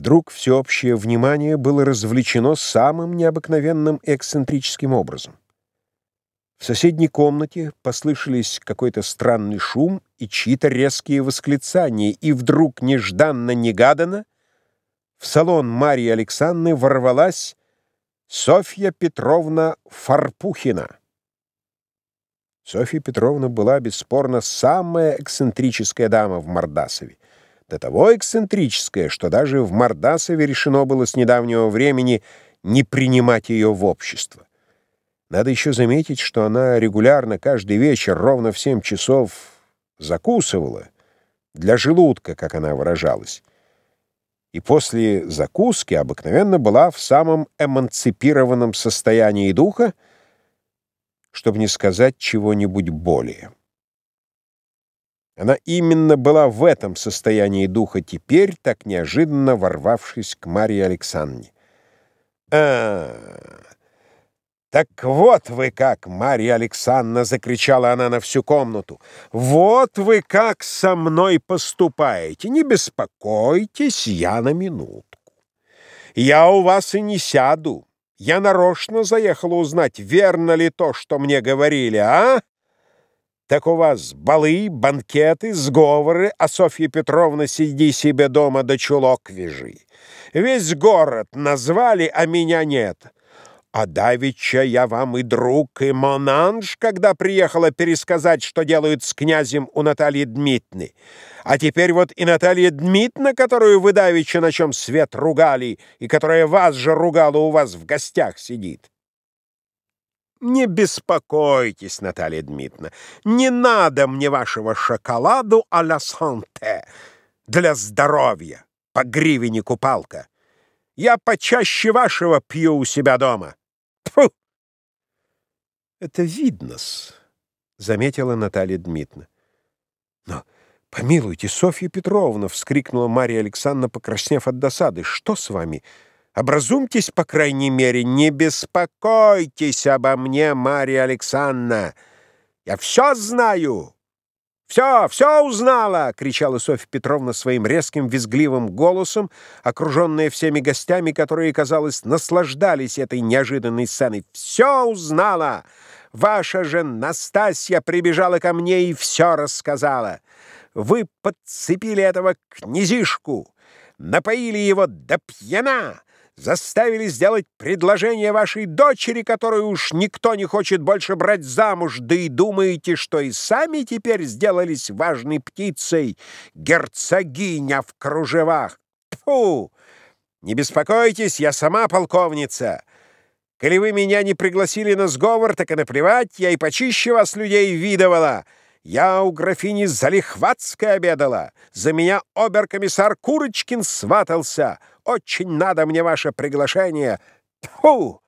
Вдруг всеобщее внимание было развлечено самым необыкновенным эксцентрическим образом. В соседней комнате послышались какой-то странный шум и чьи-то резкие восклицания, и вдруг нежданно-негаданно в салон Марии Александры ворвалась Софья Петровна Фарпухина. Софья Петровна была, бесспорно, самая эксцентрическая дама в Мордасове. До того эксцентрическая, что даже в Мордасове решено было с недавнего времени не принимать ее в общество. Надо еще заметить, что она регулярно каждый вечер ровно в семь часов закусывала, для желудка, как она выражалась, и после закуски обыкновенно была в самом эмансипированном состоянии духа, чтобы не сказать чего-нибудь более. Она именно была в этом состоянии духа теперь, так неожиданно ворвавшись к Марии Александре. а, «Так вот вы как, Марья Александровна!» — закричала она на всю комнату. «Вот вы как со мной поступаете! Не беспокойтесь, я на минутку. Я у вас и не сяду. Я нарочно заехала узнать, верно ли то, что мне говорили, а?» Так у вас балы, банкеты, сговоры, а Софья Петровна сиди себе дома да чулок вяжи. Весь город назвали, а меня нет. А давеча я вам и друг, и монанж, когда приехала пересказать, что делают с князем у Натальи Дмитриевны. А теперь вот и Наталья Дмитриевна, которую вы давеча на чем свет ругали, и которая вас же ругала у вас в гостях сидит. Не беспокойтесь, Наталья Дмитриевна, не надо мне вашего шоколаду а-ля санте для здоровья, по гривеннику палка. Я почаще вашего пью у себя дома. Фу! Это видно-с, заметила Наталья Дмитриевна. Но помилуйте, Софья Петровна, вскрикнула Марья Александровна, покраснев от досады. Что с вами? — Образумьтесь, по крайней мере, не беспокойтесь обо мне, Марья Александровна. Я все знаю. «Все, все узнала!» — кричала Софья Петровна своим резким, визгливым голосом, окруженная всеми гостями, которые, казалось, наслаждались этой неожиданной сценой. «Все узнала! Ваша же Настасья прибежала ко мне и все рассказала. Вы подцепили этого князишку, напоили его до пьяна, заставили сделать предложение вашей дочери, которую уж никто не хочет больше брать замуж, да и думаете, что и сами теперь сделались важной птицей, герцогиня в кружевах. Фу! Не беспокойтесь, я сама полковница. Коли вы меня не пригласили на сговор, так и наплевать, я и почище вас людей видывала. Я у графини Залихватской обедала. За меня оберкомиссар Курочкин сватался. Очень надо мне ваше приглашение. Тьфу!